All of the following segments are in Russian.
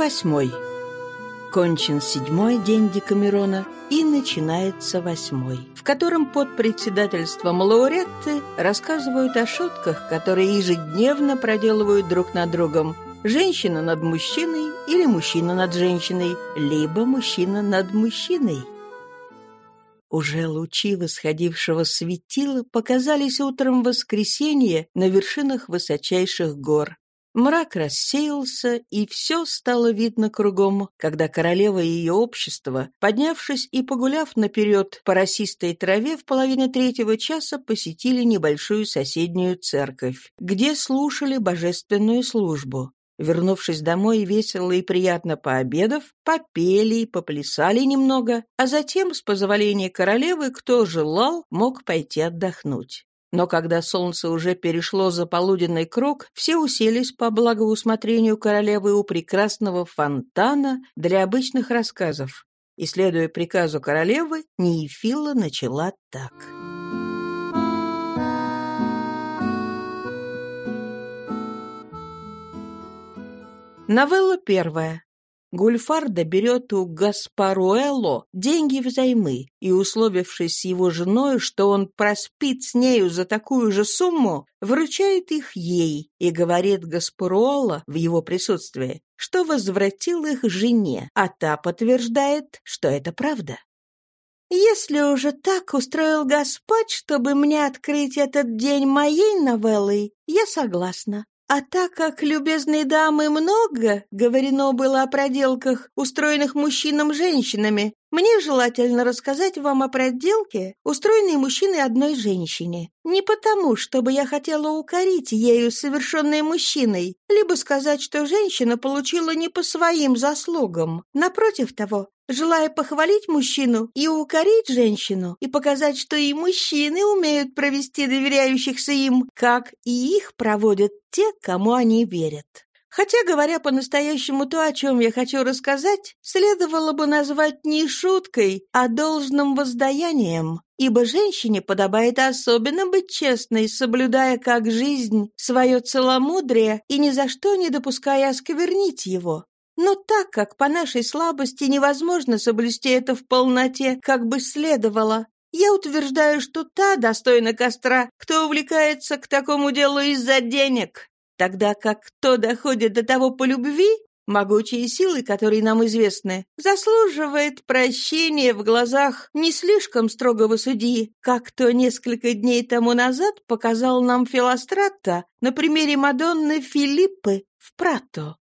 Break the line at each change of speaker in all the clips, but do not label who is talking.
восьмой. Кончен седьмой день Декамерона, и начинается восьмой, в котором под председательством лауреаты рассказывают о шутках, которые ежедневно проделывают друг над другом. Женщина над мужчиной или мужчина над женщиной, либо мужчина над мужчиной. Уже лучи восходившего светила показались утром воскресенья на вершинах высочайших гор. Мрак рассеялся, и все стало видно кругом, когда королева и ее общество, поднявшись и погуляв наперед по росистой траве в половине третьего часа, посетили небольшую соседнюю церковь, где слушали божественную службу. Вернувшись домой, весело и приятно пообедав, попели поплясали немного, а затем, с позволения королевы, кто желал, мог пойти отдохнуть. Но когда солнце уже перешло за полуденный круг, все уселись по благоусмотрению королевы у прекрасного фонтана для обычных рассказов. И, следуя приказу королевы, Неефила начала так. Новелла первая. Гульфарда берет у Гаспаруэлло деньги взаймы и, условившись с его женой, что он проспит с нею за такую же сумму, вручает их ей и говорит Гаспаруэлло в его присутствии, что возвратил их жене, а та подтверждает, что это правда. «Если уже так устроил Господь, чтобы мне открыть этот день моей новеллой, я согласна. А так как, любезные дамы, много говорено было о проделках, устроенных мужчинам-женщинами, мне желательно рассказать вам о проделке, устроенной мужчиной одной женщине. Не потому, чтобы я хотела укорить ею совершенной мужчиной, либо сказать, что женщина получила не по своим заслугам. Напротив того, желая похвалить мужчину и укорить женщину, и показать, что и мужчины умеют провести доверяющихся им, как и их проводят те, кому они верят. Хотя, говоря по-настоящему то, о чем я хочу рассказать, следовало бы назвать не шуткой, а должным воздаянием, ибо женщине подобает особенно быть честной, соблюдая как жизнь свое целомудрие и ни за что не допуская осквернить его. Но так как по нашей слабости невозможно соблюсти это в полноте, как бы следовало, я утверждаю, что та достойна костра, кто увлекается к такому делу из-за денег, Тогда как кто доходит до того по любви, могучие силы, которые нам известны, заслуживает прощения в глазах не слишком строгого судьи, как то несколько дней тому назад показал нам Филострата на примере Мадонны Филиппы в Прато.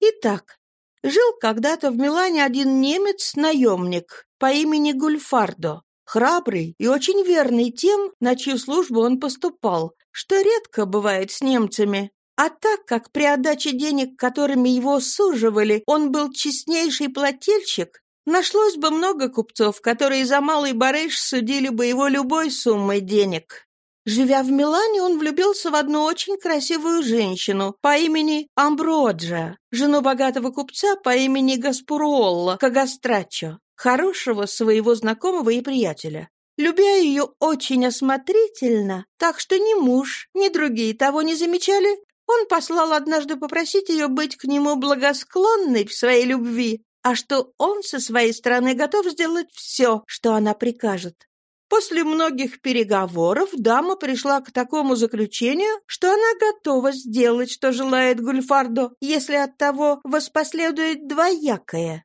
Итак, жил когда-то в Милане один немец-наемник по имени Гульфардо, храбрый и очень верный тем, на чью службу он поступал, что редко бывает с немцами. А так как при отдаче денег, которыми его суживали, он был честнейший плательщик, нашлось бы много купцов, которые за малый барыш судили бы его любой суммой денег. Живя в Милане, он влюбился в одну очень красивую женщину по имени Амброджа, жену богатого купца по имени Гаспуруолла Кагастрачо, хорошего своего знакомого и приятеля. Любя ее очень осмотрительно, так что ни муж, ни другие того не замечали, он послал однажды попросить ее быть к нему благосклонной в своей любви, а что он со своей стороны готов сделать все, что она прикажет. После многих переговоров дама пришла к такому заключению, что она готова сделать, что желает Гульфардо, если от того воспоследует двоякое.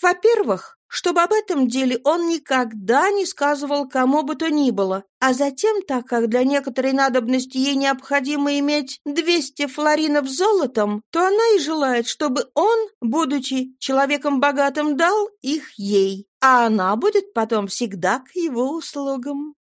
Во-первых, чтобы об этом деле он никогда не сказывал кому бы то ни было, а затем, так как для некоторой надобности ей необходимо иметь 200 флоринов золотом, то она и желает, чтобы он, будучи человеком богатым, дал их ей, а она будет потом всегда к его услугам.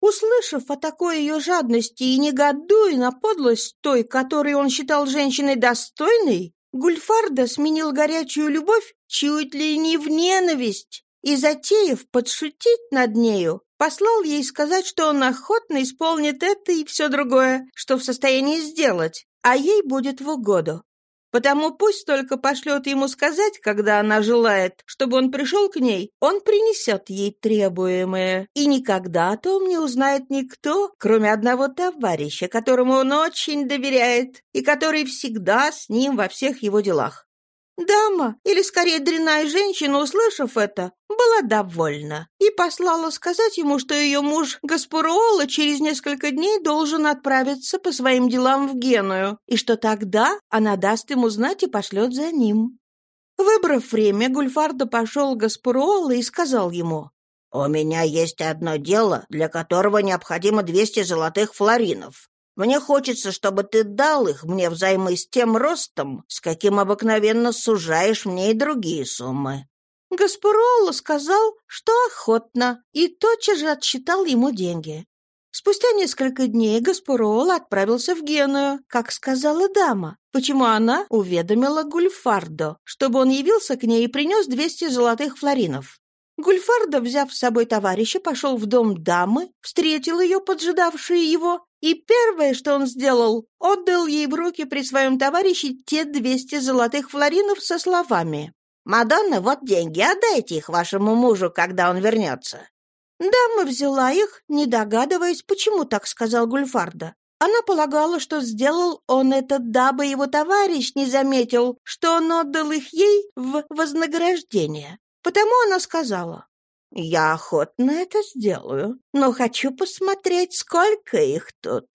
Услышав о такой ее жадности и негодуя на подлость той, которой он считал женщиной достойной, Гульфарда сменил горячую любовь чуть ли не в ненависть и, затеяв подшутить над нею, послал ей сказать, что он охотно исполнит это и все другое, что в состоянии сделать, а ей будет в угоду. Потому пусть только пошлет ему сказать, когда она желает, чтобы он пришел к ней, он принесет ей требуемое. И никогда о том не узнает никто, кроме одного товарища, которому он очень доверяет и который всегда с ним во всех его делах. Дама, или скорее дрянная женщина, услышав это, была довольна и послала сказать ему, что ее муж Гаспаруола через несколько дней должен отправиться по своим делам в Геную, и что тогда она даст ему знать и пошлет за ним. Выбрав время, Гульфардо пошел к Гаспаруола и сказал ему,
«У меня есть одно дело, для которого необходимо 200 золотых флоринов. Мне хочется, чтобы ты дал их мне взаймы с тем ростом, с каким обыкновенно сужаешь мне и другие суммы».
Гаспаролло сказал, что охотно, и тотчас же отсчитал ему деньги. Спустя несколько дней Гаспаролло отправился в Геную, как сказала дама, почему она уведомила Гульфардо, чтобы он явился к ней и принес 200 золотых флоринов. Гульфардо, взяв с собой товарища, пошел в дом дамы, встретил ее, поджидавшую его, и первое, что он сделал, отдал ей в руки при своем товарище те двести золотых флоринов со словами
«Мадонна, вот деньги, отдайте их вашему мужу, когда он вернется».
Дама взяла их, не догадываясь, почему так сказал Гульфарда. Она полагала, что сделал он это, дабы его товарищ не заметил, что он отдал их ей в вознаграждение. Потому она сказала, «Я охотно это сделаю, но хочу посмотреть, сколько их тут».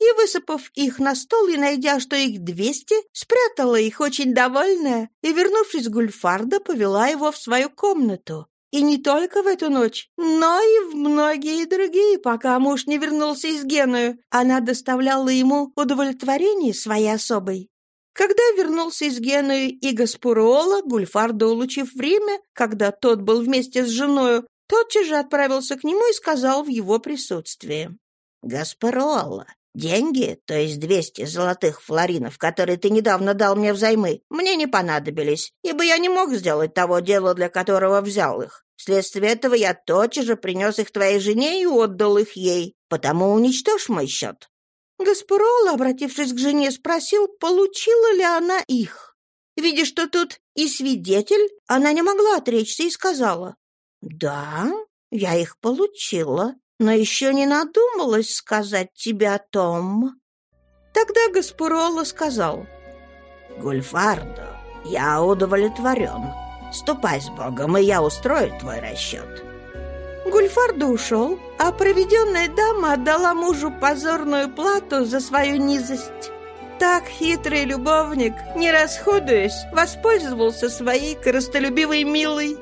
И, высыпав их на стол и найдя, что их двести, спрятала их очень довольная и, вернувшись Гульфарда, повела его в свою комнату. И не только в эту ночь, но и в многие другие, пока муж не вернулся из Геную. Она доставляла ему удовлетворение своей особой. Когда вернулся из Генуи и Гаспурола, Гульфардо, улучив время, когда тот был вместе с женою, тотчас же отправился к нему и сказал в его присутствии.
«Гаспарола, деньги, то есть двести золотых флоринов, которые ты недавно дал мне взаймы, мне не понадобились, ибо я не мог сделать того дела, для которого взял их. Вследствие этого я тотчас же принес их твоей жене и отдал их ей, потому уничтожь мой счет.
Гаспарол, обратившись к жене, спросил, получила ли она их. Видя, что тут и свидетель, она не могла отречься и сказала, «Да, я их получила, но еще не надумалась сказать тебе о том». Тогда Гаспарола сказал,
«Гульфардо, я удовлетворен. Ступай с Богом, и я устрою твой расчет».
Гульфардо ушел, а проведенная дама отдала мужу позорную плату за свою низость. Так хитрый любовник, не расходуясь, воспользовался своей коростолюбивой милой